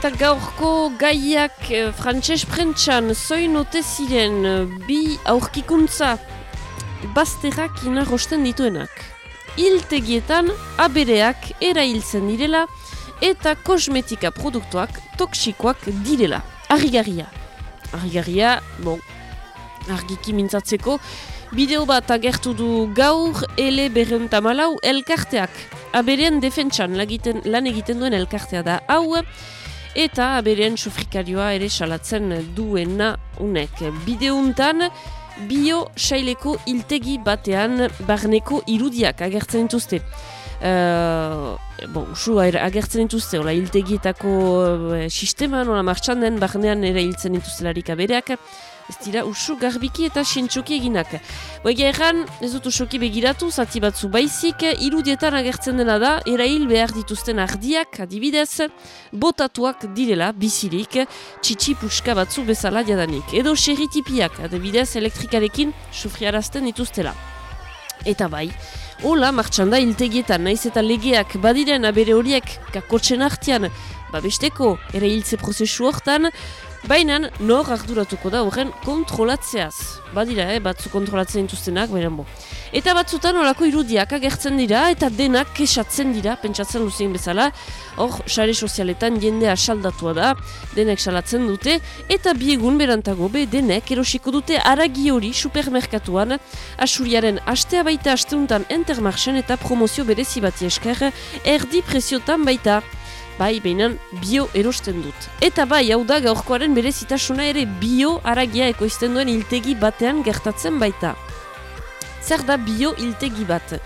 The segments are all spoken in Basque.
Eta gaurko gaiak eh, frantses prentxan zoin ote ziren eh, bi aurkikuntza bazterrak inarrosten dituenak. Hiltegietan abereak erailtzen direla eta kosmetika produktuak toksikoak direla. Arrigarria. Arrigarria, bon, argiki mintzatzeko, bideo bat agertu du gaur ele berreun elkarteak. Aberean defentsan lan egiten duen elkartea da hau, eta aberean sufrikarioa ere salatzen duena unek. Bideuntan, bio saileko iltegi batean barneko irudiak agertzen dituzte. Uh, bon, usu agertzen dituzte, hola, iltegietako uh, sistema, nola martxan den, barnean ere hiltzen dituztelarik abereak, ez dira usu garbiki eta sintxoki eginak. Boega erran, ez dut usoki begiratu, zati batzu baizik, irudietan agertzen dena da, erail behar dituzten ardiak, adibidez, botatuak direla, bizirik, txitsi puska batzu bezala jadanik. Edo xerritipiak, adibidez, elektrikarekin sufriarazten dituztela. Eta bai, hola, martxanda hiltegietan, naiz eta legeak badiren abere horiek kakotxen artian, babesteko, ere hiltze prozesu hortan, Baina, nor arduratuko da horren kontrolatzeaz. Badira, eh, batzu kontrolatzen dituztenak, baina bo. Eta batzutan horako irudiak agertzen dira, eta denak kesatzen dira, pentsatzen luzien bezala. Hor, sare sozialetan jende asaldatua da, denek salatzen dute, eta biegun berantago be, denek erosiko dute aragi hori supermerkatuan, asuriaren astea baita asteuntan entermarchen eta promozio berezi bati esker, erdi presiotan baita bai, behinan bio erosten dut. Eta bai, hau da gaurkoaren berezitasuna ere bio aragia ekoizten duen iltegi batean gertatzen baita. Zer da bio iltegi bat?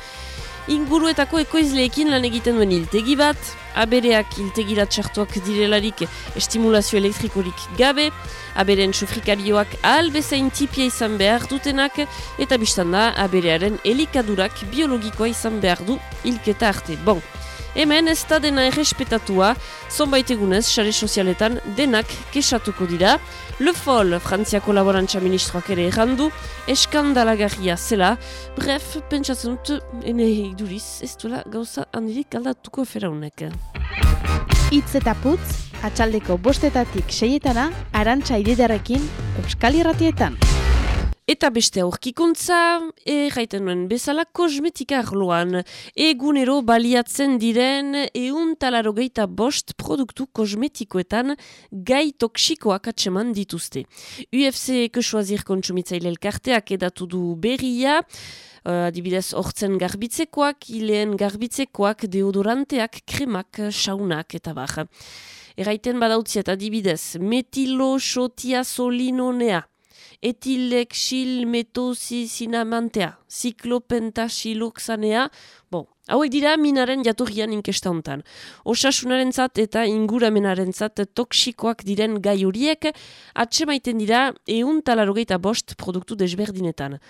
Inguruetako ekoizleekin lan egiten duen iltegi bat, abereak iltegirat txartuak direlarik estimulazio elektrikorik gabe, aberen sufrikarioak ahal bezain tipia izan behar dutenak, eta biztanda aberearen elikadurak biologikoa izan behar du ilketa arte. Bon, Hemen ez da dena errespetatua, zonbait egunez, xare sozialetan denak kesatuko dira. Le Fol, Frantziako laborantza ministroak ere errandu, eskandalagarria zela. Bref, pentsatzen dut, ene iduriz, ez duela gauza handirik aldatuko eferaunek. Itz eta putz, atxaldeko bostetatik seietana, arantxa ididarekin, Euskal Irratietan. Eta beste aurkikuntza, erraiten nuen bezala kosmetika arloan, egunero baliatzen diren eun talarogeita bost produktu kosmetikoetan gai toksikoak atseman dituzte. UFC Kesuazir kontsumitzaile elkarteak edatu du berria, uh, adibidez hortzen garbitzekoak, hileen garbitzekoak, deodoranteak, kremak, saunak eta baxa. Erraiten badautziet adibidez, metilo solinonea, metosi sinamantea, ziklopentaxiloxanea, bon, hauek dira minaren jatorrian inkesta hontan. Osasunaren zat eta inguramenaren zat toksikoak diren gai horiek, atsemaiten dira eun talarogeita bost produktu desberdinetan.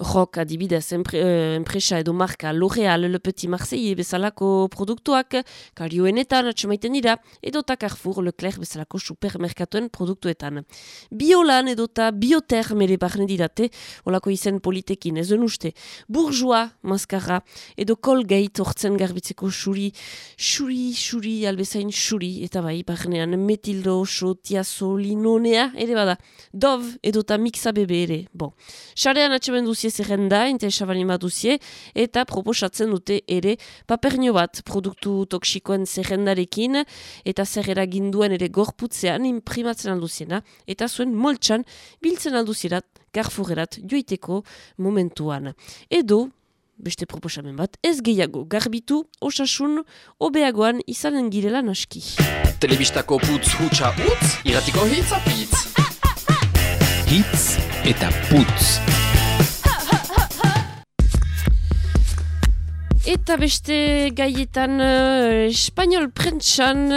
Rok adibidez eh, enpresa edo marka L'Oreal, Le Petit Marseille bezalako produktuak, karioenetan atxamaiten dira, edo ta Carrefour, Leclerc bezalako supermerkatuen produktuetan. Biolan edo ta biotermere barne didate, olako izen politekin ez uste. Bourgeois, maskara, edo Colgate ortzen garbitzeko xuri, xuri, xuri, albezain xuri, eta bai, barnean metildo, sotiazolinonea, ere bada, dov edo ta mixa bebe ere. Bon, xarean atxamen duzie zerrenda, interesa bali duzie, eta proposatzen dute ere papernio bat produktu toksikoen zerrendarekin, eta zer eraginduen ere gorputzean imprimatzen alduziena, eta zuen moltsan biltzen alduzierat, garfugerat joiteko momentuan. Edo, beste proposamen bat, ez gehiago garbitu, osasun, obeagoan izanen girela naski. Telebistako putz hutsa utz, iratiko hitz apitz. Hitz eta putz. Eta beste gaietan uh, espanyol prentsan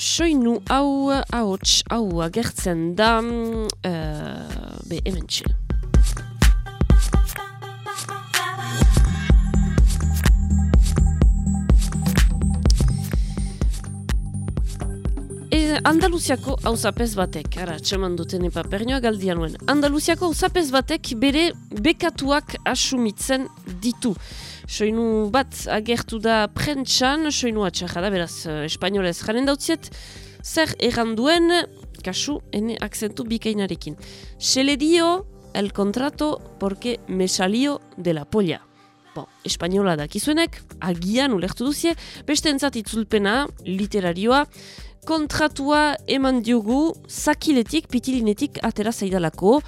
soinu hau ahots hau agertzen da uh, be hemen txe. Andaluziako hauzapez batek, ara, txeman duten epa pernioa galdian nuen. Andaluziako hauzapez batek bere bekatuak asumitzen ditu. Soinu bat agertu da prentxan, soinu atxarra da, beraz, uh, espainolez jaren dautziet, zer erranduen, kasu, ene akzentu bikainarekin. Se le dio el contrato porque me salió de la polla. Bon, espainola dakizuenek, agian ulertu duzie, beste entzat itzulpena, literarioa, kontratua eman diogu zakiletik, pitilinetik atera zaidalako.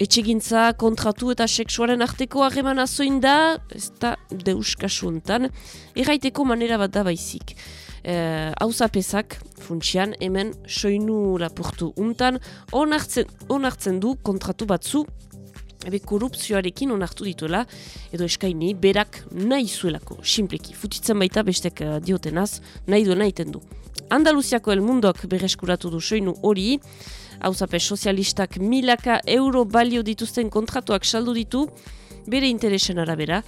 Etxegintza, kontratu eta seksuaren arteko harreman azoin da, ez da deus kasuntan, erraiteko manera bat da baizik. Hau e, funtsian, hemen soinu lapurtu untan, onartzen, onartzen du kontratu batzu, ebe korupzioarekin onartu dituela, edo eskaini berak nahi zuelako, simpleki. Futitzen baita bestek uh, diotenaz, nahi du nahi du. Andaluziako el mundok berreskuratu du soinu hori, hauzape sozialistak milaka euro balio dituzten kontratuak saldu ditu, bere interesen arabera,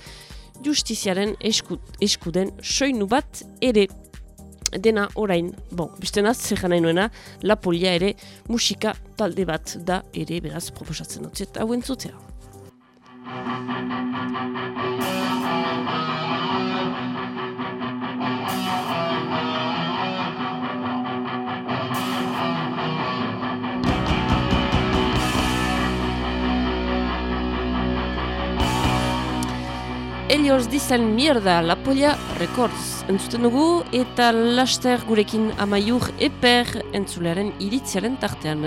justiziaren esku, eskuden soinu bat ere dena orain, bon, beste naz, zer nahi nuena, la polia ere musika talde bat da ere beraz proposatzen dut, eta hauen zutea. Elioz dizan mierda, La Polla Records entzuten dugu eta laster gurekin amaiur eper entzulearen iritziaren tartean.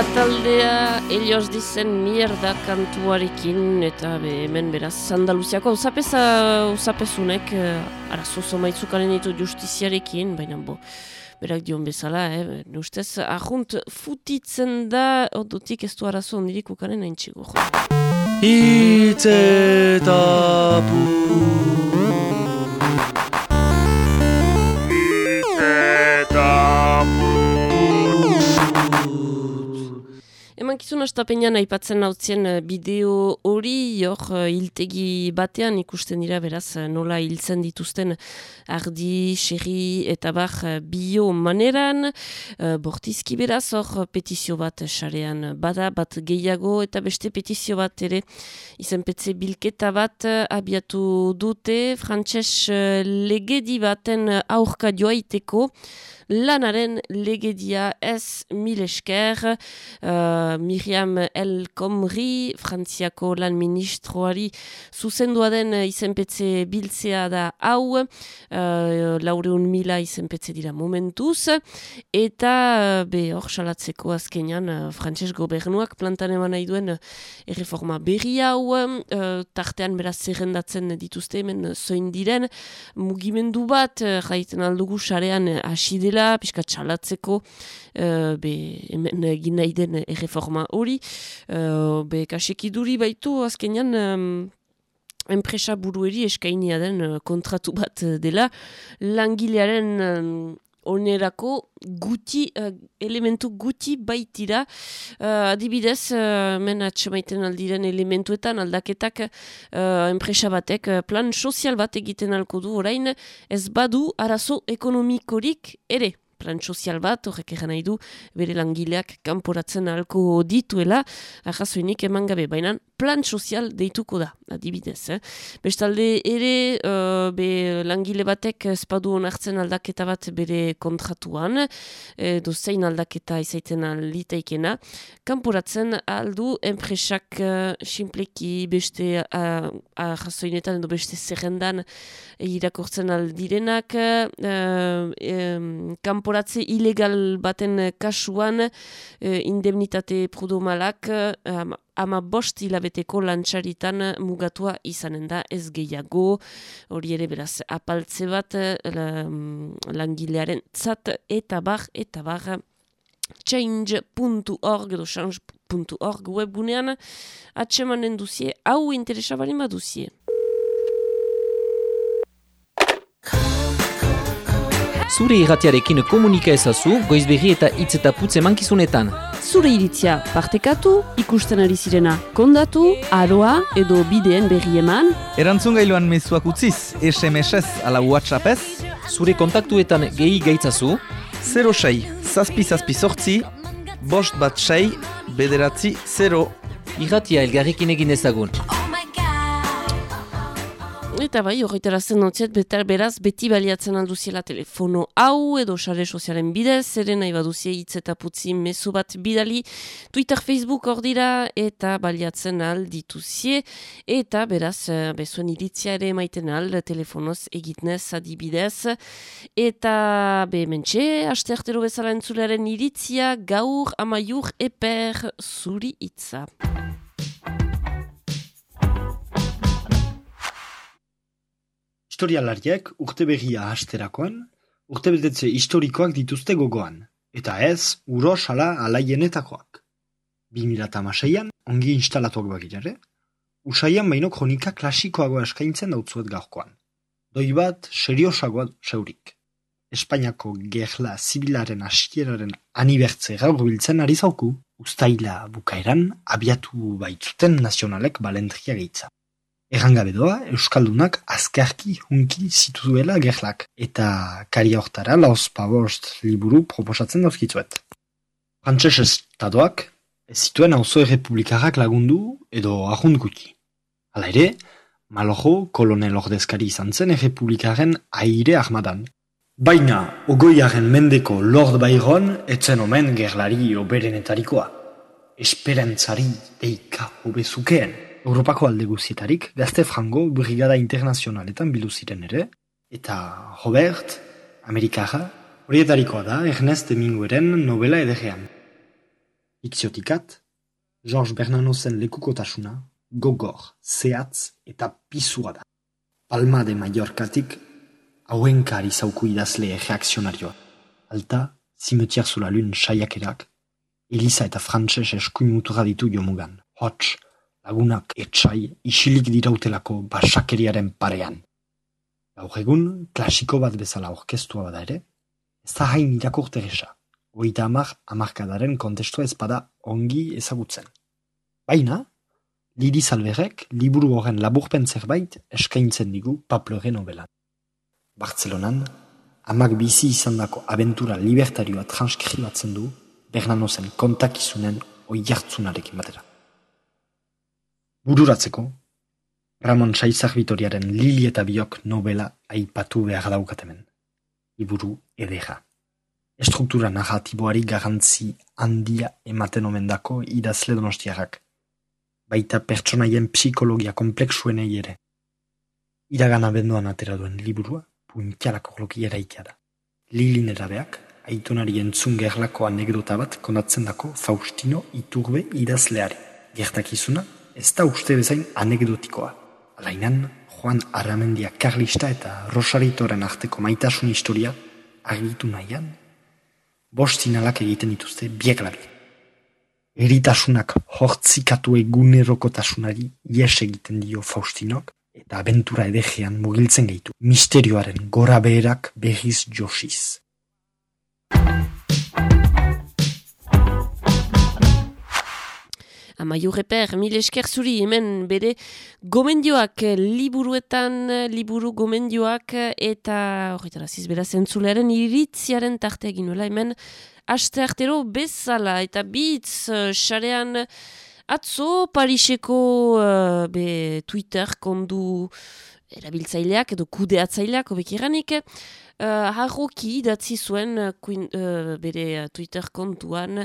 Polia taldea Elios dizen mierda kantuarekin eta be, hemen beraz Andaluziako usapesa usapezunek uh, arazo zomaitzukaren ditu justiziarekin, baina bo berak dion bezala, eh? ustez ahunt futitzen da odutik ez du arazo ondirik ukaren hain txigo. Hitzetapu Emankizun astapenean aipatzen nautzien eh, bideo hori, jor, eh, hiltegi batean ikusten dira beraz eh, nola hiltzen dituzten ardi, xerri eta bar bio maneran, bortizki beraz, hor petizio bat sarean bada, bat gehiago eta beste petizio bat ere izenpetze bilketa bat abiatu dute, frantses legedi baten aurka joaiteko, lanaren legedia ez mil esker. Uh, Miriam El Komri frantziako lan ministroari zuzendua den izenpetze biltzea da hau. Uh, laureun mila izenpetze dira momentuz. Eta uh, be hor salatzeko azkenean uh, frantses gobernuak plantan eman nahi duen erreforma berri hau. Uh, tartean beraz zerrendatzen dituzte hemen zoin diren mugimendu bat uh, jaiten aldugu sarean hasi dela dela, pixka txalatzeko, uh, be, hemen egin nahi den erreforma hori, uh, be, kasekiduri baitu, azkenean, um, enpresa burueri eskainia den uh, kontratu bat dela, langilearen onerako guti, uh, elementu guti baitira. Uh, adibidez, uh, men atxemaiten aldiren elementuetan aldaketak uh, enpresa batek plan sozial bat egiten alko du orain. Ez badu arazo ekonomikorik ere. Plan sozial bat, horrek egan nahi du, bere langileak kanporatzen ahalko dituela, ahazoinik eman gabe, baina plan sozial deituko da, adibidez. Eh? Bestalde ere, uh, be langile batek espadu onartzen aldaketa bat bere kontratuan, edo zein aldaketa izaiten alitaikena, kanporatzen aldu enpresak uh, simpleki beste uh, ahazoinetan edo beste zerrendan irakortzen aldirenak, uh, um, kanporatze ilegal baten kasuan uh, indemnitate prudomalak uh, ama bost hilabeteko lantxaritan mugatua izanen da ez gehiago hori ere beraz apaltze bat langilearen tzat eta bar eta bar change.org edo change.org webgunean atsemanen duzie hau interesabarin baduzie. Zure irratiarekin komunika ezazu, goizberri eta hitz eta putz emankizunetan. Zure iritzia partekatu, ikusten ari zirena kondatu, aroa edo bideen berri eman. Erantzun gailuan mezuak utziz, SMS-ez ala WhatsApp-ez. Zure kontaktuetan gehi gaitzazu. 06, zazpi zazpi sortzi, bost bat sei, bederatzi 0. Irratia elgarrikin egin ezagun. Eta bai, horretara zen notziet, betar beraz, beti baliatzen alduziela telefono hau edo sare sozialen bidez, ere nahi baduzie hitz eta putzi mezu bat bidali, Twitter, Facebook hor dira, eta baliatzen aldituzie, eta beraz, eh, bezuen iritzia ere maiten al, telefonoz egitnez adibidez, eta be mentxe, aste artero bezala entzulearen iritzia, gaur amaiur eper zuri hitza. Historialariek urte berria hasterakoan, urte historikoak dituzte gogoan, eta ez uros ala alaienetakoak. 2006an, ongi instalatuak bagirare, usaian baino kronika klasikoagoa eskaintzen dautzuet gaurkoan. Doi bat, seriosagoa seurik. Espainiako gerla zibilaren asieraren anibertze gaur biltzen ari zauku, ustaila bukaeran abiatu baitzuten nazionalek balentria gehitza. Errangabe doa, Euskaldunak azkarki hunki zituzuela gerlak, eta karia hortara lauz paborst liburu proposatzen dauzkitzuet. Frantses estadoak ez zituen auzo errepublikarrak lagundu edo ahund guti. Hala ere, Malojo kolonel ordezkari izan zen errepublikaren aire armadan. Baina, ogoiaren mendeko Lord Byron etzen omen gerlari oberenetarikoa. Esperantzari deika obezukeen. Europako alde guzietarik, gazte frango brigada internazionaletan bildu ziren ere, eta Robert, Amerikaja, horietarikoa da Ernest Hemingwayren novela ederrean. Ikziotikat, George Bernanozen lekukotasuna, gogor, zehatz eta pizua da. Palma de Mallorcatik, hauenkari zauku idazle reakzionarioa. Alta, zimetiar zula lun saiakerak, Elisa eta Frantses eskuin mutura ditu jomugan. Hots, lagunak etxai isilik dirautelako basakeriaren parean. Gaur egun, klasiko bat bezala orkestua bada ere, ez da hain irakurte gesa. Oita amar amarkadaren kontestua ezpada ongi ezagutzen. Baina, Lidi Salverrek liburu horren laburpen zerbait eskaintzen digu Paploren novelan. Bartzelonan, amak bizi izandako abentura libertarioa transkribatzen du Bernanozen kontakizunen oi jartzunarekin batera. Bururatzeko, Ramon Saizar Vitoriaren Lili eta Biok novela aipatu behar daukatemen. Iburu edera. Estruktura narratiboari garantzi handia ematen omendako idazle donostiarrak. Baita pertsonaien psikologia kompleksuenei ere. Iragana benduan atera duen liburua, puintialako loki eraikia da. Lilin erabeak, aitonari entzun gerlako anekdota bat konatzen dako Faustino Iturbe idazleari. Gertakizuna, ez da uste bezain anekdotikoa. Alainan, Juan Aramendia Karlista eta Rosaritoren arteko maitasun historia argitu nahian, bost zinalak egiten dituzte biek labi. Eritasunak hortzikatu egunerokotasunari ies egiten dio Faustinok, eta abentura edegean mugiltzen gaitu. Misterioaren gora beherak berriz josiz. Amaiur eper, mil esker zuri hemen bere gomendioak eh, liburuetan, eh, liburu gomendioak eh, eta horretara zizbera zentzulearen iritziaren tarte egin nuela hemen aste artero bezala eta bitz xarean atzo Pariseko uh, be, Twitter kondu erabiltzaileak edo kudeatzaileak obekiranik uh, harroki datzi zuen uh, bere Twitter kontuan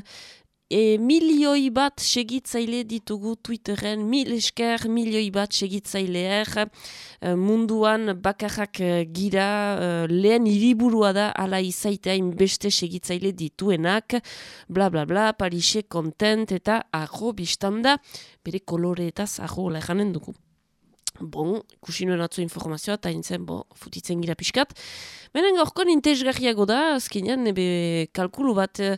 E, milioi bat segitzaile ditugu Twitteren, mil esker milioi bat segitzaileer e, munduan bakarrak e, gira e, lehen hiriburua da ala izaitea beste segitzaile dituenak, bla bla bla, Parise kontent eta arro biztanda, bere kolore eta arro lehanen dugu. Bon, ikusi nuen atzo informazioa, eta intzen, bo, futitzen gira pixkat. Benen gaurkoan intezgarriago da, azkenean, ebe kalkulu bat eh,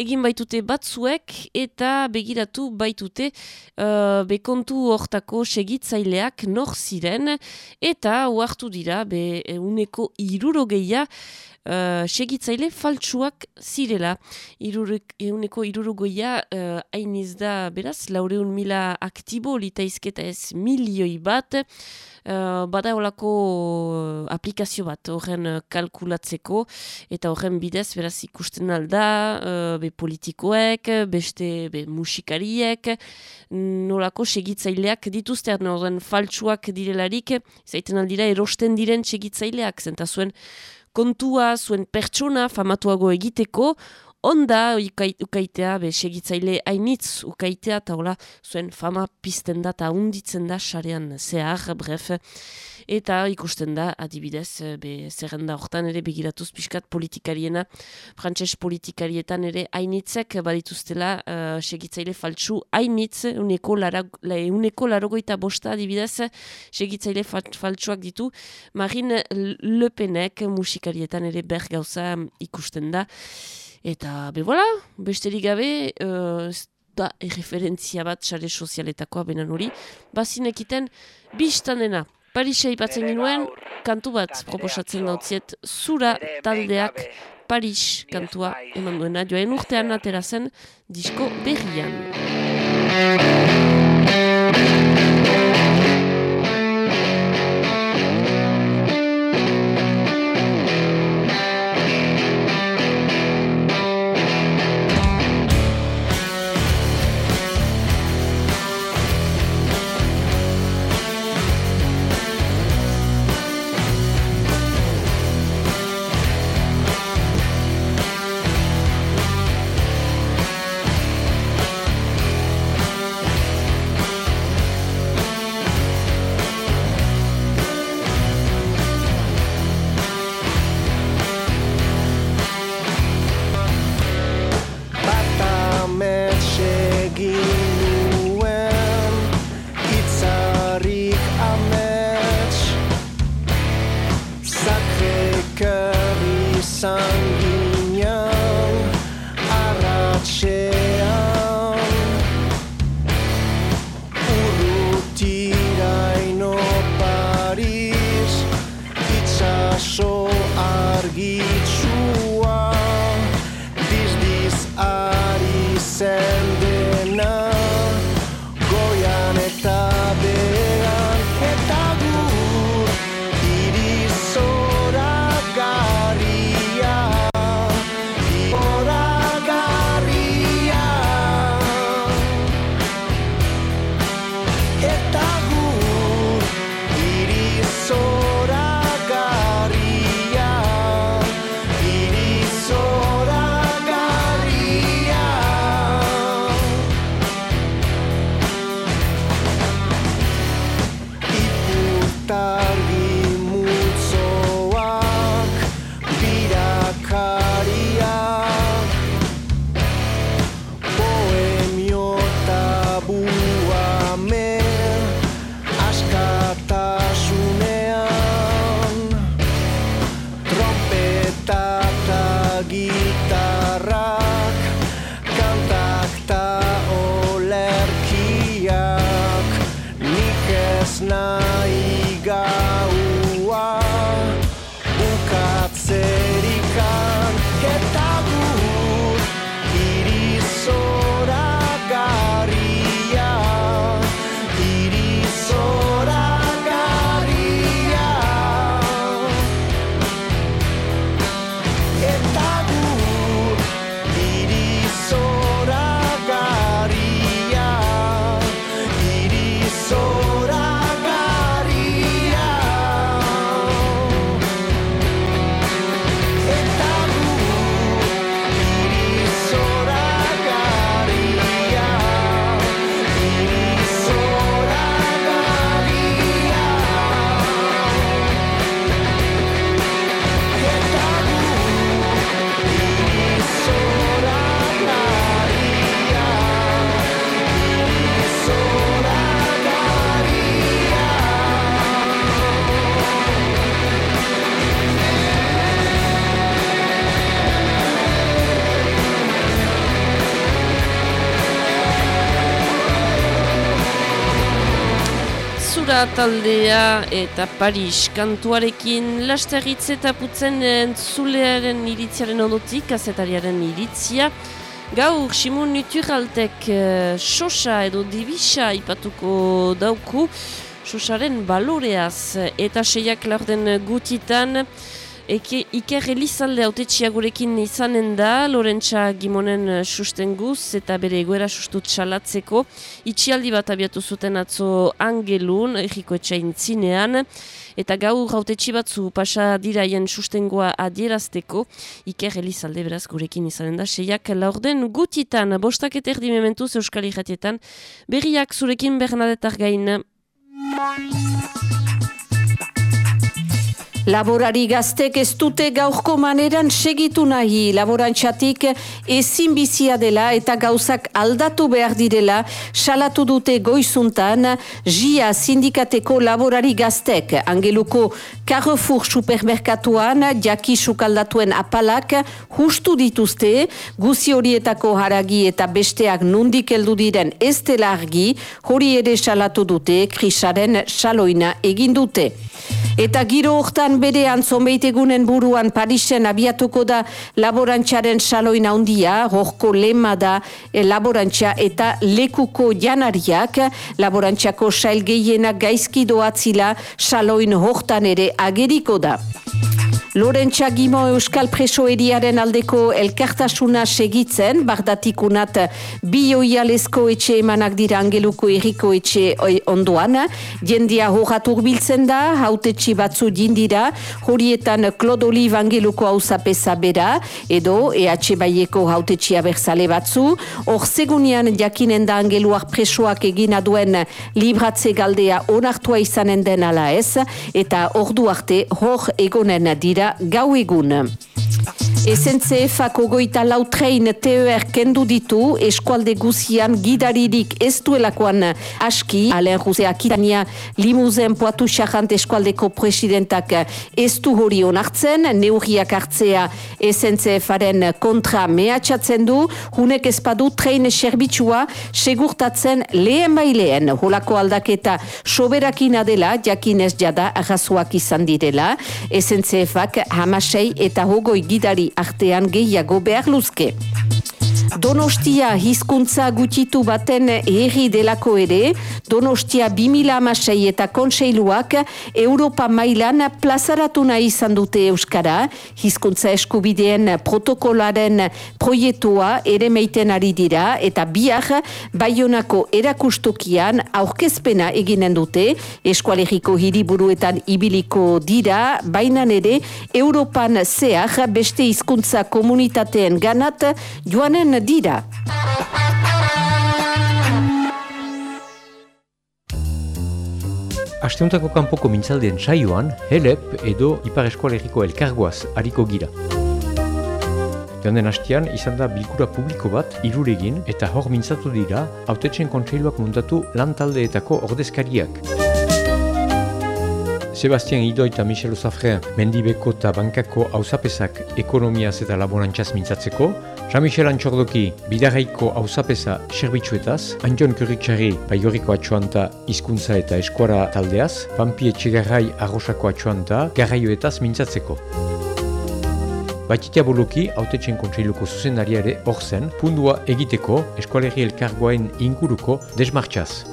egin baitute batzuek, eta begiratu baitute uh, bekontu hortako segitzaileak nor ziren, eta uartu dira, be uneko irurogeia, uh, segitzaile faltsuak zirela. Irurek, euneko irurugoia uh, hainiz da, beraz, laureun mila aktibo litaizketa ez milioi bat, Uh, bada olako aplikazio bat horren kalkulatzeko. Eta horren bidez beraz ikusten alda uh, be politikoek, beste be musikariek. Nolako segitzaileak dituzte horren faltsuak direlarik. Zaiten aldira erosten diren segitzaileak zenta zuen kontua zuen pertsona famatuago egiteko, onda ukaitea, be, segitzaile hainitz ukaitea, eta hola, zuen fama pizten da, eta unditzen da, sarean zehar, bref, eta ikusten da, adibidez, be, zerrenda hortan ere begiratuz pixkat politikariena, frantses politikarietan ere hainitzek badituztela uh, segitzaile faltsu hainitz, uneko, lara, uneko larogoita bosta adibidez, segitzaile faltsuak ditu, Marine Lepenek musikarietan ere bergauza ikusten da, Eta, be, voilà, besterik gabe, uh, da erreferentzia bat sare sozialetakoa benan hori, bazinekiten biztanena. Parisa ipatzen ginuen, kantu bat proposatzen dautziet, zura taldeak Paris kantua eman duena, joaen urtean atera zen disko berrian. star. Zura taldea eta Paris kantuarekin lasterritz eta putzen zulearen iritziaren ondotik, azetariaren iritzia. Gaur, Simon Nuturaltek uh, sosa edo divisa ipatuko dauku, sosaren baloreaz eta seiak laurden gutitan, Eke, Iker Elizalde autetxia gurekin izanen da, Lorentza Gimonen eh, sustenguz eta bere egoera sustut salatzeko. Itxialdi bat abiatu zuten atzo angelun, erriko etxain zinean, eta gaur autetxi batzu pasa diraien sustengoa adierazteko. Iker Elizalde beraz gurekin izanen da, seiak laurden gutitan, bostak eta erdi mementuz Euskal Iratietan, berriak zurekin Bernadetar gain. Laborari gaztek ez dute gaurko maneran segitu nahi. Laborantxatik ezin bizia dela eta gauzak aldatu behar direla salatu dute goizuntan JIA sindikateko laborari gaztek. Angeluko Carrefour supermerkatuan jaki sukaldatuen apalak justu dituzte. Guzi horietako haragi eta besteak nundik heldu diren ez dela argi hori ere salatu dute krisaren saloina egin dute. Eta giro hortan bere antzonbeitegunen buruan Parisen abiatuko da laborantxaren saloin handia, horko lema da eh, laborantxa eta lekuko janariak, laborantxako sail gehienak gaizki doatzila saloin hortan ere ageriko da. Lorentza Gimo Euskal Presoeriaren aldeko elkartasuna segitzen, bardatikunat bi oialezko etxe emanak dira angeluko erriko etxe oi- ondoan. Jendia horrat urbiltzen da, hautetxi batzu jindira, horietan Claude Olive angeluko hauzapesa bera, edo EH Baieko hautetxia berzale batzu. Hor segunian jakinen da angeluak presoak egina duen libratze galdea onartua izanen den ala ez, eta ordu arte hor egonen dira gau egun. SNCF-ako goita lautrein TER kendu ditu eskualde guzian gidaririk ez duelakoan. Aski, Alain Ruse Akitania limuzen poatu xarrant eskualdeko presidentak ez du hori onartzen, neurriak hartzea SNCF-aren kontra mehatxatzen du, hunek ezpadu trein serbitxua segurtatzen lehen baileen holako aldaketa soberakina dela, jakinez jada arrazoak izan direla, SNCF-ak hamasei eta hogoi gidari artean gehiago behar luzke. Donostia hizkuntza gutitu baten herri delako ere, Donostia 2006 eta konseiluak Europa mailan plazaratu nahi izan dute Euskara, hizkuntza eskubideen protokolaren proiektua ere meiten ari dira, eta biak Baionako erakustokian aurkezpena eginen dute, eskualeriko hiriburuetan ibiliko dira, bainan ere Europan zehar beste hizkuntza komunitateen ganat joanen dira. Asteuntako kanpoko mintzaldien saioan, HELEP edo Ipar Eskualeriko elkargoaz hariko gira. Joan den hastian, izan da bilkura publiko bat iruregin eta hor mintzatu dira autetxen kontseiluak muntatu lan taldeetako ordezkariak. Sebastian Ido eta Michel Osafren mendibeko eta bankako hausapesak ekonomiaz eta laborantzaz mintzatzeko, Jean-Michel Antxordoki bidarraiko hausapesa serbitzuetaz, Anjon Kurritxarri baigoriko atxoanta hizkuntza eta eskuara taldeaz, Pampi Etxegarrai arrosako atxoanta garraioetaz mintzatzeko. Batitia Boloki, autetxen kontseiluko zuzendariare ere pundua egiteko eskualerri elkargoain inguruko desmartxaz.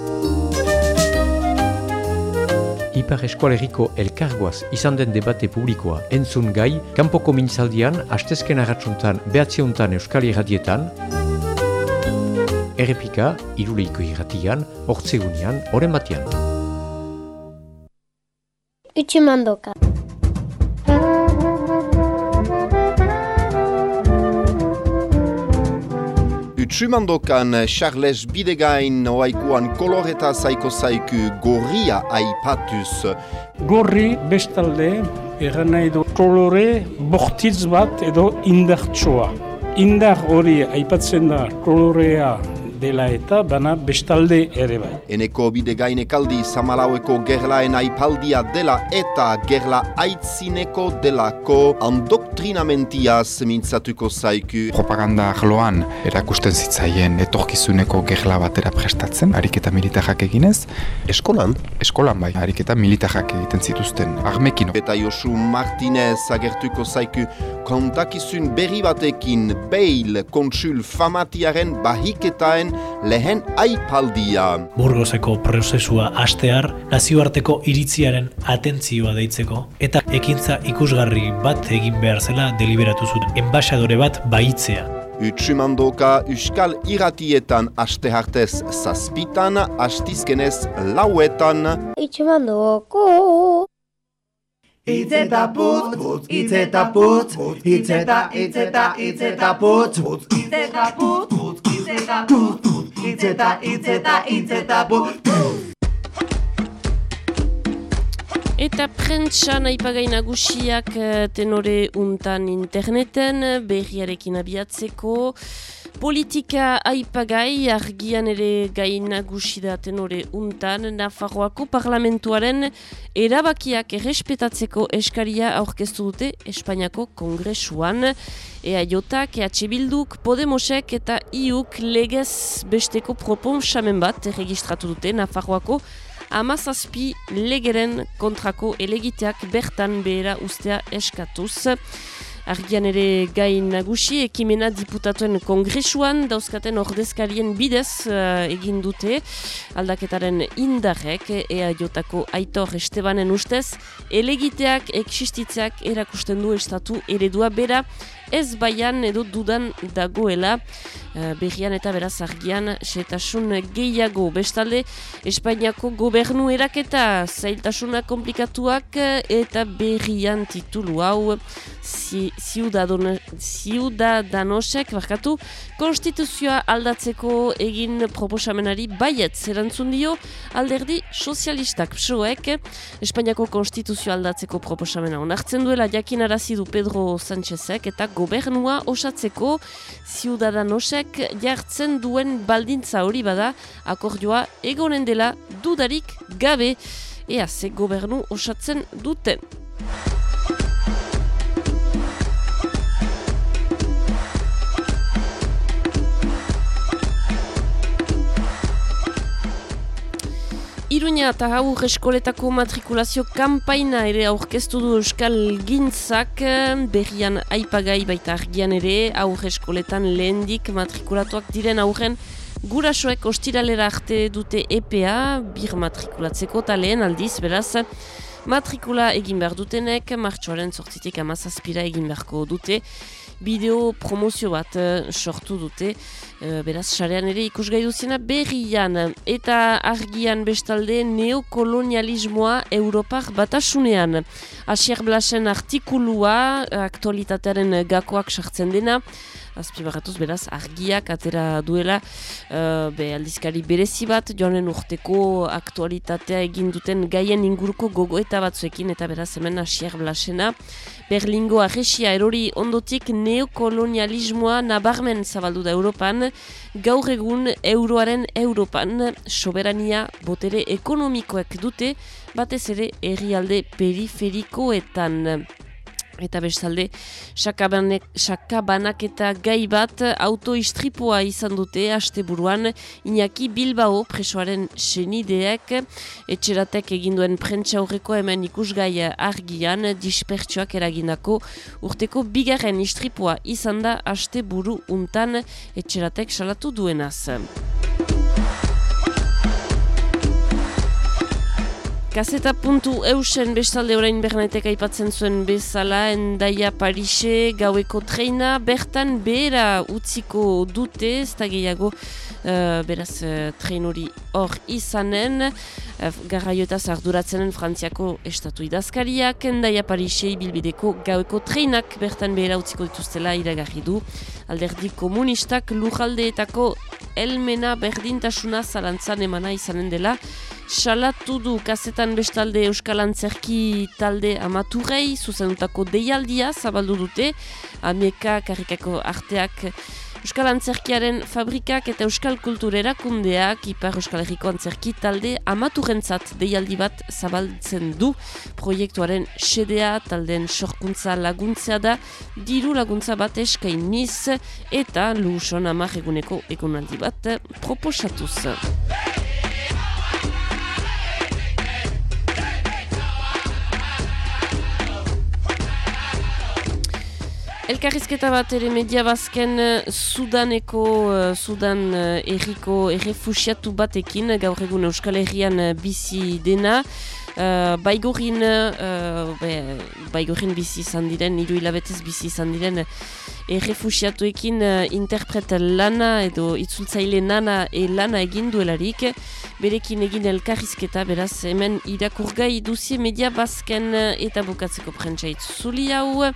Ipar Eskualeriko elkargoaz izan den debate publikoa entzun gai, kanpoko mintzaldian, astezken arratsuntan behatzeuntan Euskal Irratietan, errepika, iruleiko irratian, hortzegunean, oren batean. Utsumandoka. Utsumandokan Charles Bidegain oaikuan koloreta zaiko zaiku gorria aipatuz. Gorri bestalde, eran nahi du kolore bortitz bat edo indartsoa. Indar hori aipatzen da kolorea dela eta bana bestalde ere bai. Eneko Bidegain ekaldi Samalaueko gerlaen aipaldia dela eta gerla aitzineko delako andoktrinamentiaz mintzatuko zaiku. Propaganda arloan erakusten zitzaien etorkizuneko gerla batera prestatzen, ariketa militarrak eginez. Eskolan? Eskolan bai, ariketa militarrak egiten zituzten, armekin. Eta Josu Martinez agertuko zaiku kontakizun berri batekin Beil kontsul famatiaren bahiketaen lehen aipaldia. Burgoseko prozesua astear nazioarteko iritziaren atentzioa deitzeko eta ekintza ikusgarri bat egin behar zela deliberatu zuten enbaixadore bat baitzea. Utsumandoka Euskal Iratietan aste hartez zazpitan, astizkenez lauetan. Utsumandoko. Itz eta putz, itz eta putz, itz eta, itz eta, itz eta putz, itz eta putz, itz eta putz, itz eta, itz eta, itz eta putz. Eta prentsan aipagai nagusiak eh, tenore untan interneten, berriarekin abiatzeko. Politika aipagai argian ere gai nagusi da tenore untan, Nafarroako parlamentuaren erabakiak errespetatzeko eskaria aurkeztu dute Espainiako kongresuan. Ea jotak, EH Bilduk, Podemosek eta IUK legez besteko proponsamen bat erregistratu dute Nafarroako amazazpi legeren kontrako elegiteak bertan behera ustea eskatuz. Argian ere gai nagusi, ekimena diputatuen kongresuan, dauzkaten ordezkarien bidez uh, egin dute, aldaketaren indarrek, ea jotako aitor estebanen ustez, elegiteak existitzeak erakusten du estatu eredua bera, ez baian edo dudan dagoela, uh, berrian eta beraz argian, setasun gehiago. Bestalde, Espainiako gobernu eraketa zailtasuna komplikatuak eta berrian titulu hau, ziudadon- ziudadanosek, barkatu, konstituzioa aldatzeko egin proposamenari baiet zerantzun dio alderdi sozialistak psoek Espainiako konstituzioa aldatzeko proposamena onartzen duela jakinarazi du Pedro Sánchezek eta gobernua osatzeko ziudadanosek jartzen duen baldintza hori bada akordioa egonen dela dudarik gabe ea ze gobernu osatzen duten. Iruña eta haur eskoletako matrikulazio kanpaina ere aurkeztu du Euskal Gintzak. Berrian aipagai baita argian ere haur eskoletan lehendik matrikulatuak diren aurren gurasoek ostiralera arte dute EPA bir matrikulatzeko eta lehen aldiz beraz matrikula egin behar dutenek martxoaren sortzitik amazazpira egin beharko dute. Bideo promozio bat eh, sortu dute eh, beraz sarean ere ikusgai duziena berrian. Eta argian bestalde neokolonialismoa Europar batasunean. Asier Blasen artikulua aktualitatearen gakoak sartzen dena. Azpibarratuz beraz argiak atera duela uh, be aldizkari berezi bat joanen urteko aktualitatea egin duten gaien inguruko gogoeta batzuekin. Eta beraz hemen Asier Blasena Berlingo arresia erori ondotik neokolonialismoa nabarmen zabaldu da Europan, gaur egun euroaren Europan soberania botere ekonomikoek dute, batez ere herrialde periferikoetan. Eta bestalde, sakabanek, sakabanak eta gai bat autoistripua izan dute asteburuan Iñaki Bilbao presoaren senideek etxeratek eginduen prentsa horreko hemen ikusgai argian dispertsioak eragindako urteko bigarren istripua izan da asteburu untan etxeratek salatu duenaz. Gazeta puntu eusen bestalde orain bernetek aipatzen zuen bezala endaia Parise gaueko treina bertan behera utziko dute ez da gehiago uh, beraz uh, tren hori hor izanen. Uh, garraioetaz arduratzenen frantziako estatu idazkariak endaia Parise bilbideko gaueko treinak bertan behera utziko dituztela iragarri du. Alderdi komunistak lujaldeetako elmena berdintasuna zalantzan emana izanen dela salatu du kazetan bestalde Euskal Antzerki talde amaturrei, zuzendutako deialdia zabaldu dute, ameka karrikako arteak Euskal Antzerkiaren fabrikak eta Euskal Kultur erakundeak Ipar Euskal Herriko Antzerki talde amaturrentzat deialdi bat zabaltzen du proiektuaren sedea talden sorkuntza laguntzea da diru laguntza bat eskainiz eta luson amak eguneko egunaldi bat proposatuz. Elkarrizketa bat ere media bazken Sudaneko, uh, Sudan uh, erriko errefusiatu batekin, gaur egun Euskal Herrian bizi dena. Uh, baigorin, uh, be, baigorin bizi izan diren, hiru hilabetez bizi izan diren errefusiatuekin uh, interpret lana edo itzultzaile nana e lana egin duelarik. Berekin egin elkarrizketa, beraz hemen irakurgai duzie media bazken eta bukatzeko prentsa zuli hau.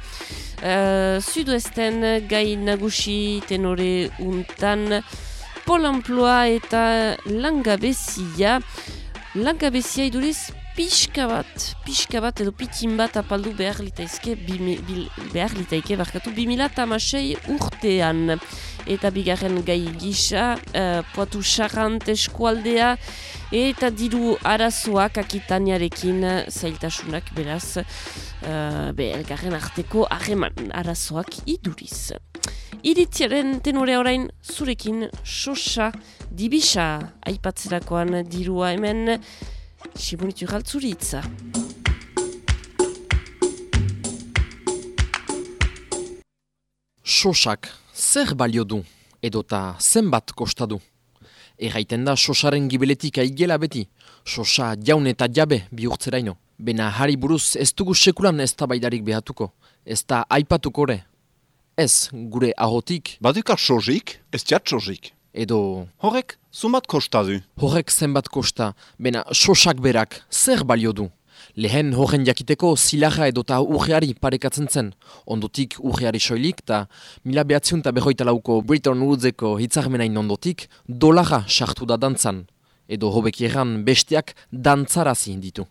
Uh, Sudoesten gai nagusi tenore untan Pol Amploa eta langabezia. Langabezia iduriz pixka bat, pixka bat edo pitin bat apaldu behar litaizke, bimi, bil, behar litaike barkatu, bimila tamasei urtean. Eta bigarren gai gisa, uh, poatu charrant eskualdea, eta diru arazoak akitaniarekin zailtasunak beraz, uh, be, elgarren arteko harreman arazoak iduriz. Iritziaren tenore orain zurekin sosa dibisa aipatzerakoan dirua hemen Simonitu galtzuritza. Sosak, zer balio du, edota zenbat kostadu? Erraiten da sosaren gibeletik aigela beti, sosa jaun eta jabe bihurtzeraino. Bena hari buruz ez dugu sekulan ez da baidarik behatuko, ez da aipatuko ore. Ez, gure ahotik. Badukar sosik, ez jat sosik. Edo... Horrek, zumbat kostadu? Horrek zenbat kosta, bena sosak berak, zer balio du? Lehen horren jakiteko zilaja edota urgeari parekatzen zen. Ondotik urgeari soilik eta mila behatziun eta behoita lauko Britain Woodseko hitzarmenain ondotik dolara sartu da dantzan. Edo hobekieran besteak dantzarazi ditu.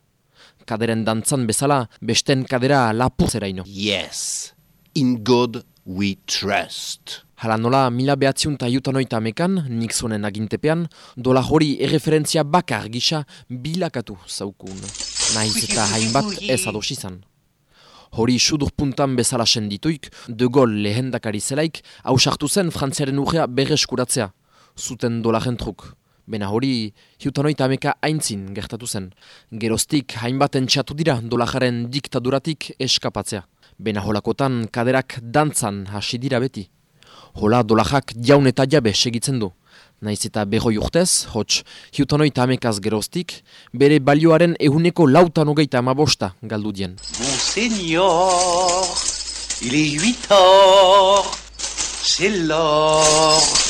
Kaderen dantzan bezala, besten kadera lapuzeraino. Yes, in God we trust. Hala nola, mila behatziun eta jutanoita amekan, Nixonen agintepean, dola hori erreferentzia bakar gisa bilakatu zaukun. Naiz eta hainbat ez ados izan. Hori sudur puntan bezala sendituik, de Gaulle lehendakari zelaik, hausartu zen frantziaren urrea berreskuratzea. Zuten dola jentruk. Bena hori, jutanoita ameka aintzin gertatu zen. Geroztik hainbat entxatu dira dolajaren diktaduratik eskapatzea. Bena holakotan kaderak dantzan hasi dira beti. Hola dolajak jaun eta jabe segitzen du. Naiz eta behoi urtez, hots, hiutanoi amekaz geroztik, bere balioaren ehuneko lautan hogeita amabosta galdu dien. Monseigneur, il est huit heures, c'est.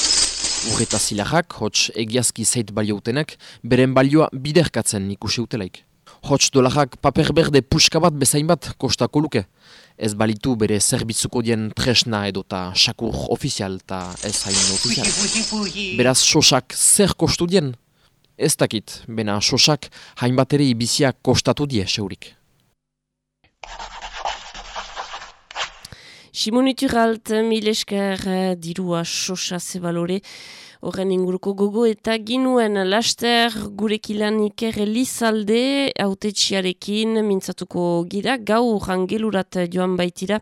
Urreta zilajak, hots, egiazki zeit balioutenak, beren balioa biderkatzen ikusi utelaik. Hots dolajak paper berde puska bat bezain bat kostako luke. Ez balitu bere zerbitzuko dien tresna edota sakur ofizial eta ez hain ofizial. Beraz sosak zer kostu dien? Ez dakit, bena sosak hainbateri bizia kostatu die seurik. Simonituralt, mil esker eh, dirua sosa zebalore. Horren inguruko gogo eta ginuen laster gurekilan iker Elizalde autetxiarekin mintzatuko gira. Gau rangelurat joan baitira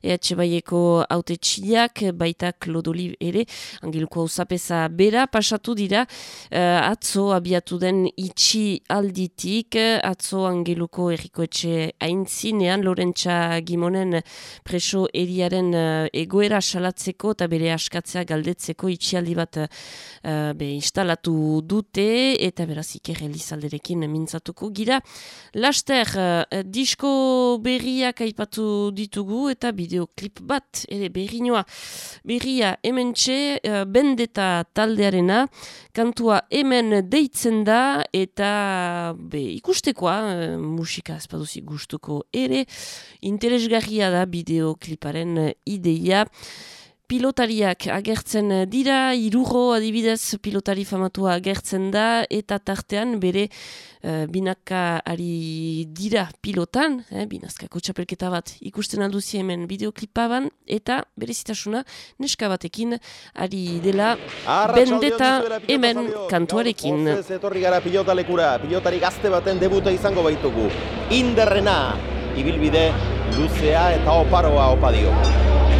EH Baieko autetxiak baita klodoli ere angeluko hausapesa bera pasatu dira. Uh, atzo abiatu den itxi alditik atzo angeluko erikoetxe aintzinean Lorentza Gimonen preso eriaren uh, egoera salatzeko eta bere askatzea galdetzeko itxialdi bat uh, be instalatu dute eta beraz iker elizalderekin mintzatuko gira. Laster, uh, disko berriak aipatu ditugu eta bideoklip bat, ere berrinoa berria hemen txe, uh, bendeta taldearena, kantua hemen deitzen da eta be, ikustekoa, uh, musika espaduzi gustuko ere, interesgarria da bideokliparen ideia, pilotariak agertzen dira, iruro adibidez pilotari famatua agertzen da, eta tartean bere uh, binaka ari dira pilotan, eh, binazkako txapelketa bat ikusten alduzi hemen bideoklipaban, eta bere zitasuna neska batekin ari dela bendeta hemen kantuarekin. Etorri gara pilotalekura, pilotari gazte baten debuta izango baitugu. Inderrena, ibilbide luzea eta oparoa opa dio.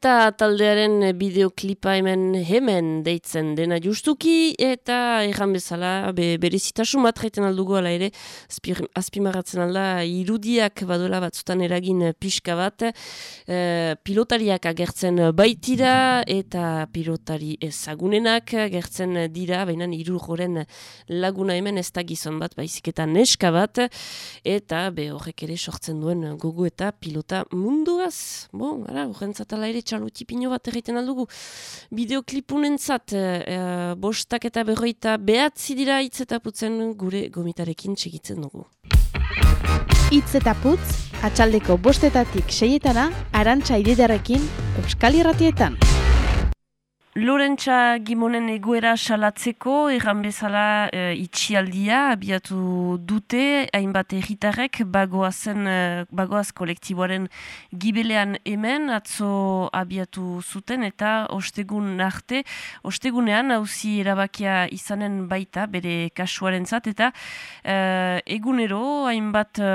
Bendeta taldearen bideoklipa hemen hemen deitzen dena. Justuki eta erran bezala be, berezitasun bat jaiten aldugu ala ere azpimarratzen alda irudiak badola batzutan eragin pixka bat. Eh, pilotariak agertzen baitira eta pilotari ezagunenak agertzen dira baina irugoren laguna hemen ez da gizon bat baizik eta neska bat. Eta be horrek ere sortzen duen gogu eta pilota munduaz bon, ara, horrentzat ala ere txaluti pino bat egiten aldugu bideoklipunentzat e, bostak eta berroita behatzi dira hitz eta putzen gure gomitarekin txegitzen dugu Itz eta putz, atxaldeko bostetatik seietana, arantxa ididarekin, Euskal Irratietan. Lorentza Gimonen egoera salatzeko, erran bezala e, itxialdia abiatu dute, hainbat erritarrek bagoazen, e, bagoaz kolektiboaren gibelean hemen, atzo abiatu zuten eta ostegun arte, ostegunean hauzi erabakia izanen baita bere kasuaren zat, eta e, egunero hainbat e,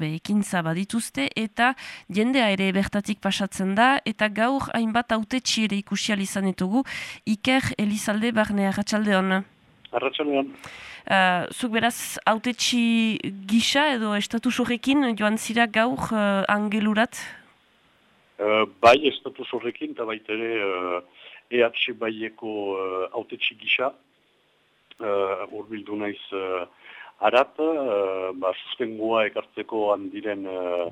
be, ekintza badituzte eta jendea ere bertatik pasatzen da, eta gaur hainbat autetxi ere ikusial izan ditugu, Iker Elizalde Barnea, Arratxalde hon. Arratxaldean. Uh, zuk beraz, autetxi gisa edo estatus horrekin joan zira gaur uh, angelurat? Uh, bai, estatus horrekin, eta baita ere uh, EH baieko uh, autetxi gisa. Uh, urbildu naiz uh, arat, uh, ba, sustengoa ekartzeko handiren, uh,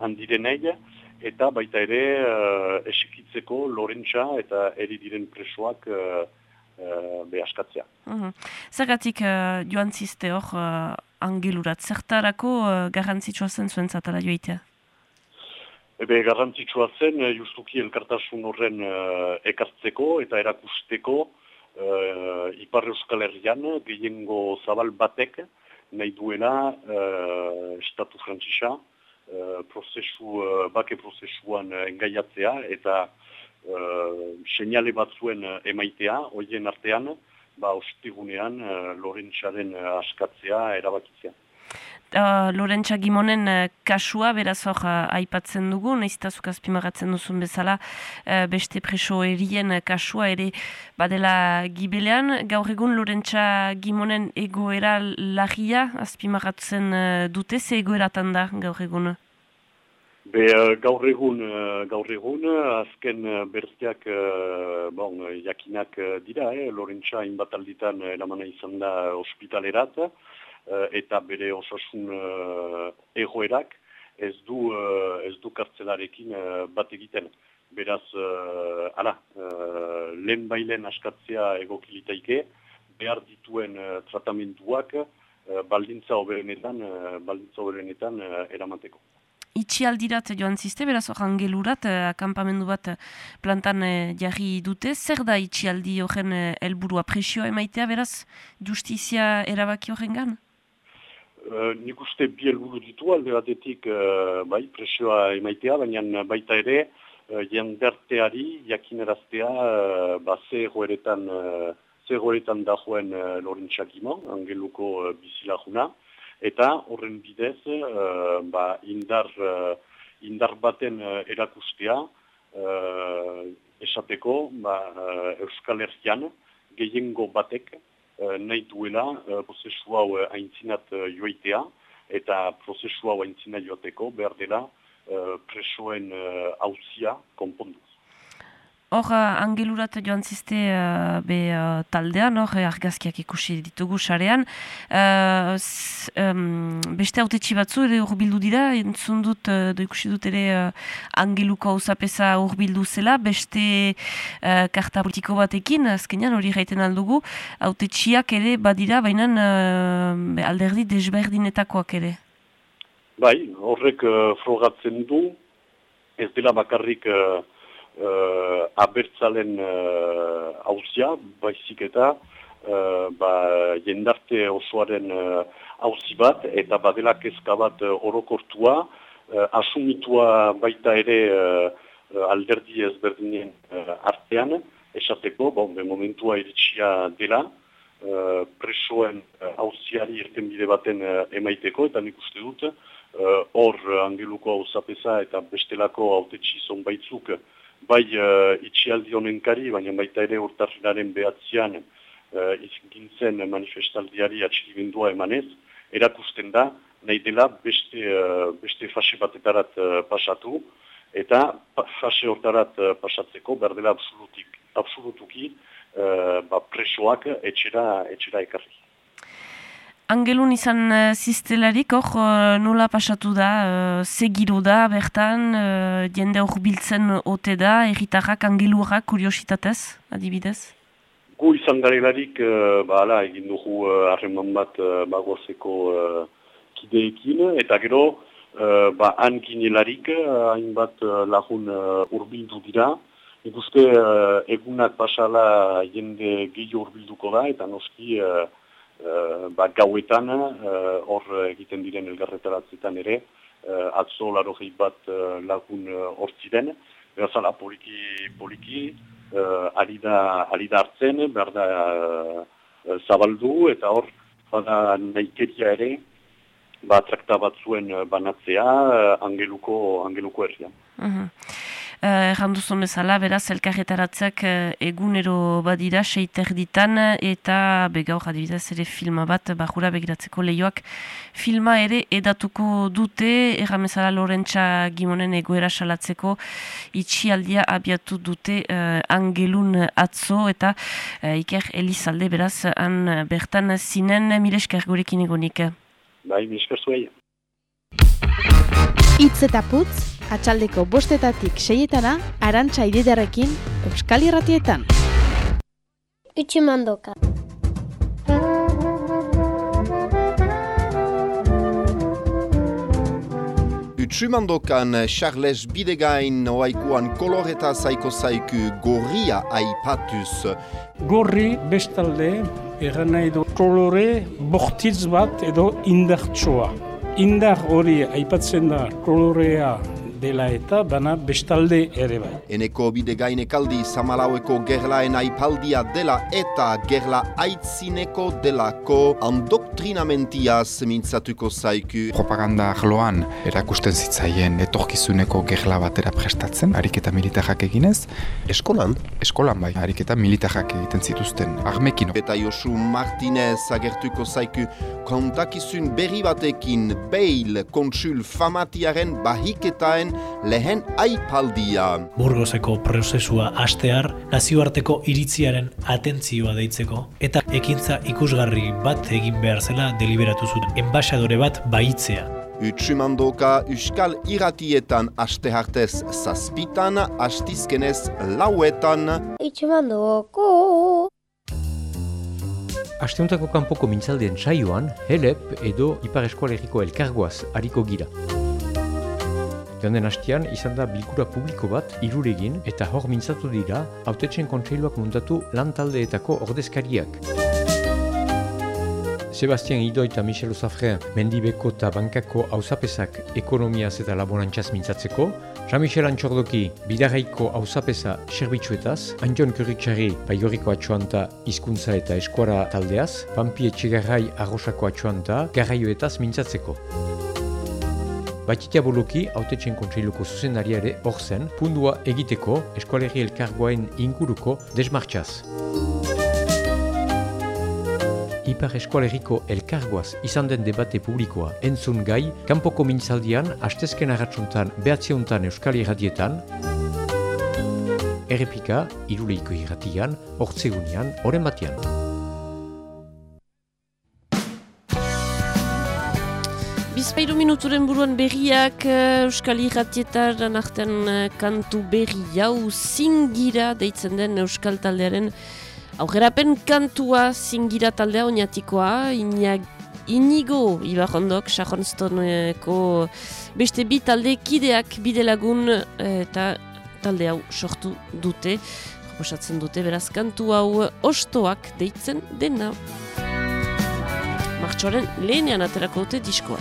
handirenei, eta baita ere uh, esikitzeko lorentza eta eri diren presoak uh, uh, behaskatzea. Uh Zergatik uh, joan ziste hor uh, angelurat, zertarako uh, garrantzitsua zen zuen zatala joitea? Ebe garrantzitsua zen eh, justuki elkartasun horren uh, ekartzeko eta erakusteko uh, Ipar Euskal Herrian gehiengo zabal batek nahi duena uh, estatu frantzisa uh, prozesu, uh, bake prozesuan uh, engaiatzea eta uh, seinale batzuen emaitea, hoien artean, ba ostigunean uh, Lorentzaren askatzea erabakitzea. Uh, Lorentza Gimonen uh, kasua beraz hor uh, aipatzen dugu, nahiztazuk azpimagatzen duzun bezala uh, beste preso erien uh, kasua ere badela gibelean. Gaur egun Lorentza Gimonen egoera lagia azpimagatzen uh, dute, ze egoeratan da gaur egun? Be, uh, gaur egun, uh, gaur egun, uh, azken berziak bon, jakinak dira, eh? Lorentza inbat alditan eramana izan da ospitalerat, eta bere osasun uh, egoerak ez du, uh, ez du kartzelarekin uh, bat egiten. Beraz, uh, ara, uh, lehen bailen askatzea egokilitaike, behar dituen uh, tratamentuak uh, baldintza oberenetan, uh, baldintza oberenetan uh, eramateko. Itxialdirat joan ziste, beraz hor angelurat, eh, akampamendu bat eh, plantan eh, jarri dute. Zer da itxialdi horren eh, helburua presioa emaitea, beraz, justizia erabaki horren gan? Uh, nik uste bi helburu ditu alde batetik uh, bai, presioa emaitea, baina baita ere uh, jendarteari jakineraztea uh, ba, ze egoeretan uh, ze egoeretan da joen uh, Lorentxakimo, angeluko uh, bizilaguna, eta horren bidez uh, ba, indar, uh, indar baten erakustea uh, esateko ba, Euskal Herrian gehiengo batek nahi duela uh, prozesu hau uh, aintzinat uh, joitea eta prozesu hau aintzinat joateko behar dela uh, presoen hauzia konpondu. Hor, uh, angelurat joan zizte uh, be uh, taldean, hor, argazkiak ikusi ditugu sarean. Uh, s- um, beste haute batzu ere urbildu dira, entzun dut, uh, do ikusi dut ere uh, angeluko hauzapeza urbildu zela, beste uh, karta politiko batekin, azkenean hori gaiten aldugu, haute ere badira, baina uh, alderdi desberdinetakoak ere. Bai, horrek uh, frogatzen du, ez dela bakarrik uh, uh, abertzalen uh, hauzia, baizik eta uh, ba, jendarte osoaren uh, hauzi bat, eta badela kezka bat uh, orokortua, uh, asumitua baita ere uh, uh, alderdi ezberdinen uh, artean, esateko, bon, be momentua iritsia dela, uh, presoen uh, hauziari irtenbide baten uh, emaiteko, eta nik uste dut, uh, hor uh, angeluko hauzapeza eta bestelako autetxi zonbaitzuk bai uh, itxialdi honenkari, baina baita ere urtarrinaren behatzean uh, izingintzen manifestaldiari atxiribendua emanez, erakusten da, nahi dela beste, uh, beste fase batetarat uh, pasatu, eta fase hortarat uh, pasatzeko berdela absolutik, absolutuki uh, ba, presoak etxera, etxera ekarri. Angelun izan uh, ziztelarik, hor uh, nola pasatu da, uh, segiro da, bertan, uh, jende hor biltzen ote da, erritarrak, angeluarrak, kuriositatez, adibidez? Gu izan garelarik, uh, ba, ala, egin dugu uh, harreman bat uh, bagoazeko uh, kideekin, eta gero, uh, ba, han ginelarik, uh, hainbat uh, lagun uh, urbildu dira, Nik uste uh, egunak pasala jende gehiago urbilduko da, eta noski uh, uh, ba, gauetan uh, hor egiten diren elgarretaratzetan ere, uh, atzo laro bat uh, lagun uh, hor ziren, berazala poliki, poliki uh, ari, da, ari da hartzen, behar da uh, uh, zabaldu, eta hor bada naikeria ere, ba, trakta batzuen uh, banatzea uh, angeluko, angeluko herrian. Mhm. Uh, Erranduzun bezala, beraz, elkarretaratzeak uh, egunero badira, seiter ditan, eta begaur adibidez ere filma bat, bajura begiratzeko lehioak filma ere edatuko dute, erramezala Lorentza Gimonen egoera salatzeko itxialdia abiatu dute uh, angelun atzo, eta uh, Iker Elizalde, beraz, han bertan zinen, milesker gurekin egonik. Bai, milesker zuei. Itz eta putz, atxaldeko bostetatik seietana, arantxa ididarekin, Euskal Irratietan. Utsumandoka. Utsumandokan Charles Bidegain oaikuan koloreta zaiko zaiku gorria aipatuz. Gorri bestalde, eran nahi du kolore bortitz bat edo indartsoa. Indar hori aipatzen da kolorea dela eta bana bestalde ere bai. Eneko Bidegain ekaldi Samalaueko gerlaen aipaldia dela eta gerla aitzineko delako andoktrinamentiaz mintzatuko zaiku. Propaganda arloan erakusten zitzaien etorkizuneko gerla batera prestatzen, ariketa militarrak eginez. Eskolan? Eskolan bai, ariketa militarrak egiten zituzten, armekin. Eta Josu Martinez agertuko zaiku kontakizun berri batekin Beil kontsul famatiaren bahiketaen lehen aipaldia. Burgoseko prozesua astear, nazioarteko iritziaren atentzioa deitzeko, eta ekintza ikusgarri bat egin behar zela deliberatu zuten, enbaixadore bat baitzea. Utsumandoka Euskal Iratietan aste hartez zazpitan, astizkenez lauetan. Utsumandoko. Asteuntako kanpoko mintzaldien saioan, Helep edo Ipar Eskualeriko elkargoaz hariko gira. Joan den hastian, izan da bilkura publiko bat iruregin eta hor mintzatu dira autetxen kontseiluak muntatu lan taldeetako ordezkariak. Sebastian Ido eta Michel Osafren mendibeko eta bankako hauzapezak ekonomiaz eta laborantzaz mintzatzeko, Jean-Michel Antxordoki bidarraiko hauzapeza serbitzuetaz, Anjon Kurritxarri baigoriko atxoanta hizkuntza eta eskuara taldeaz, Pampi Etxegarrai arrosako atxoanta garraioetaz mintzatzeko. Batitia Boloki, autetxen kontseiluko zuzendariare hor zen, pundua egiteko eskualerri elkargoain inguruko desmartxaz. Ipar eskualerriko elkargoaz izan den debate publikoa entzun gai, kanpoko mintzaldian, astezken agatsuntan behatzeuntan euskal irradietan, errepika iruleiko irratian, hortzegunean, oren batean. Bizpairu minuturen buruan berriak eh, Euskal Irratietan artean eh, kantu berri hau zingira deitzen den Euskal taldearen aurrerapen kantua zingira taldea oinatikoa Iñag, Inigo Ibarrondok Sajonztoneko beste bi talde kideak bide lagun eh, eta talde hau sortu dute proposatzen dute beraz kantu hau ostoak deitzen dena Martxoaren lehenean aterako dute diskoa.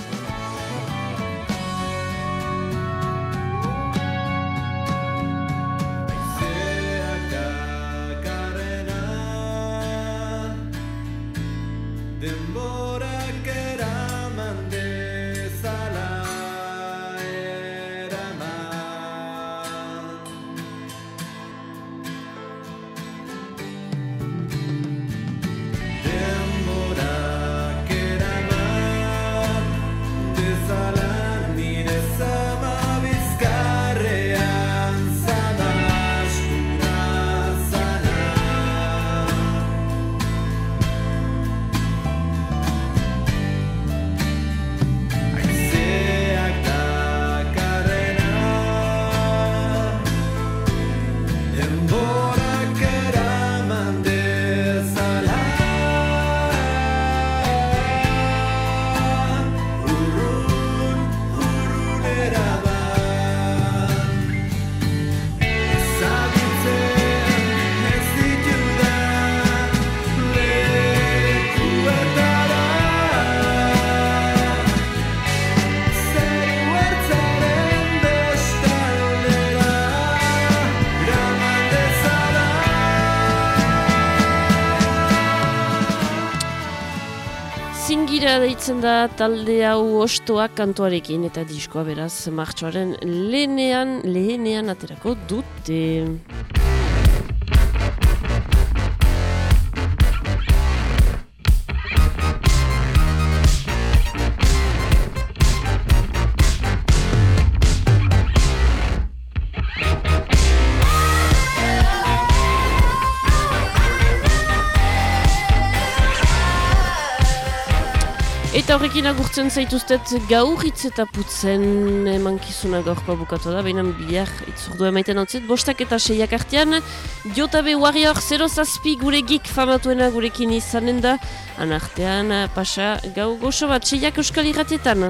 Deitzen da talde hau ostoak kantuarekin eta diskoa beraz martxoaren lehenean, lehenean aterako dute. Horrekin agurtzen zaituztet gaur hitz eta putzen emankizuna gaurkoa bukatu da, baina bihar itzurdu emaiten hau bostak eta seiak artean, JB Warrior 0 zazpi gure gik famatuena gurekin izanen da, anartean pasa gau goxo bat seiak euskal irratietan.